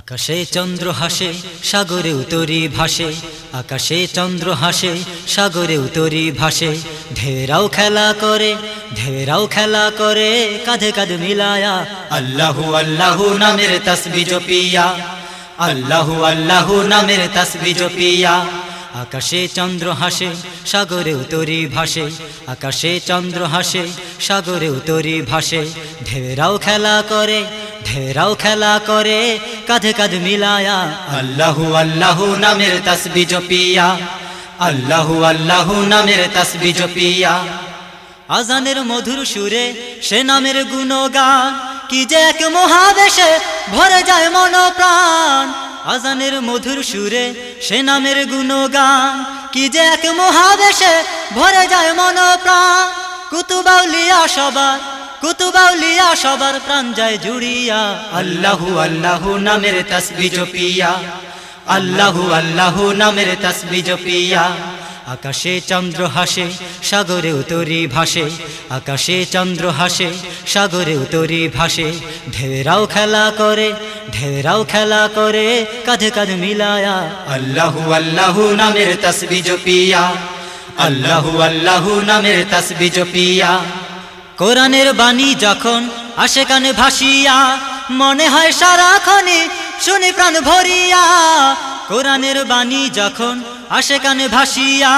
আকাশে চন্দ্র হাসে, সাগরে উতরি ভাসে। আকাশে চন্দ্র হাসে, সাগরে উতরি ভাসে। ঢেরাও খেলা করে, ঢেরাও খেলা করে, কাঁধে কাঁধ মিলায়া। আল্লাহু আল্লাহু নামের তসবি জপিয়া। আল্লাহু আল্লাহু নামের তসবি জপিয়া। আকাশে চন্দ্র হাসে, সাগরে উতরি ভাসে। আকাশে চন্দ্র হাসে, সাগরে উতরি ভাসে। ঢেরাও খেলা করে ঢেরাও খেলা করে, কাঁধে কাঁধ মিলায়া, আল্লাহু আল্লাহু নামের তসবি জপিয়া, আল্লাহু আল্লাহু নামের তসবি জপিয়া। আজানের মধুর সুরে সে নামের গুণগান, কি যে এক মহাবেশে ভরে যায় মন প্রাণ আজানের মধুর সুরে সে নামের গুণগান, কি যে এক মহাবেশে ভরে যায় মন প্রাণ কুতুবাউলিয়া সবার কুতুবাউলিয়া সবার প্রাণ যায় জুড়িয়া। আল্লাহু আল্লাহু নামের তসবি জপিয়া আল্লাহু আল্লাহু নামের তসবি জপিয়া আকাশে চন্দ্র হাসে সাগরে উতরি ভাসে। আকাশে চন্দ্র হাসে সাগরে উতরি ভাসে। ঢেরাও খেলা করে ঢেরাও খেলা করে কাঁধে কাঁধ মিলায়া। আল্লাহু আল্লাহু নামের তসবি জপিয়া আল্লাহু আল্লাহু নামের তসবি জপিয়া কোরআনের বাণী যখন আসে কানে ভাসিয়া, মনে হয় সারা সারাক্ষণে শুনি প্রাণ ভরিয়া। কোরআনের বাণী যখন আসে কানে ভাসিয়া,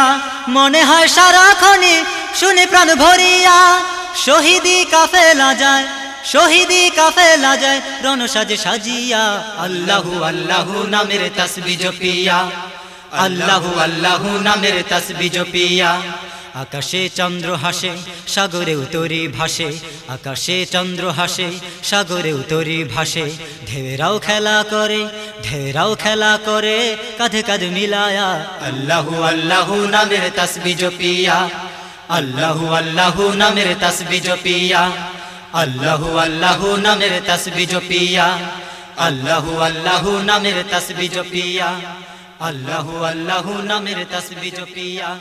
মনে হয় সারা সারাক্ষণে শুনি প্রাণ ভরিয়া। শহীদি কাফেলা যায়, শহীদি কাফেলা যায়, রণ সাজে সাজিয়া। আল্লাহু আল্লাহু নামের তসবি জপিয়া, আল্লাহু আল্লাহু নামের তসবি জপিয়া। আকাশে চন্দ্র হাসে, সাগরে উতরি ভাসে। আকাশে চন্দ্র হাসে, সাগরে উতরি ভাসে। ঢেরাও খেলা করে ঢেরাও খেলা করে, কাঁধে কাঁধ মিলায়া। আল্লাহু আল্লাহু নামের তসবি জপিয়া। আল্লাহু আল্লাহু নামের তসবি জপিয়া। আল্লাহু আল্লাহু নামের তসবি জপিয়া। আল্লাহু আল্লাহু নামের তসবি জপিয়া। আল্লাহু আল্লাহু নামের তসবি জপিয়া।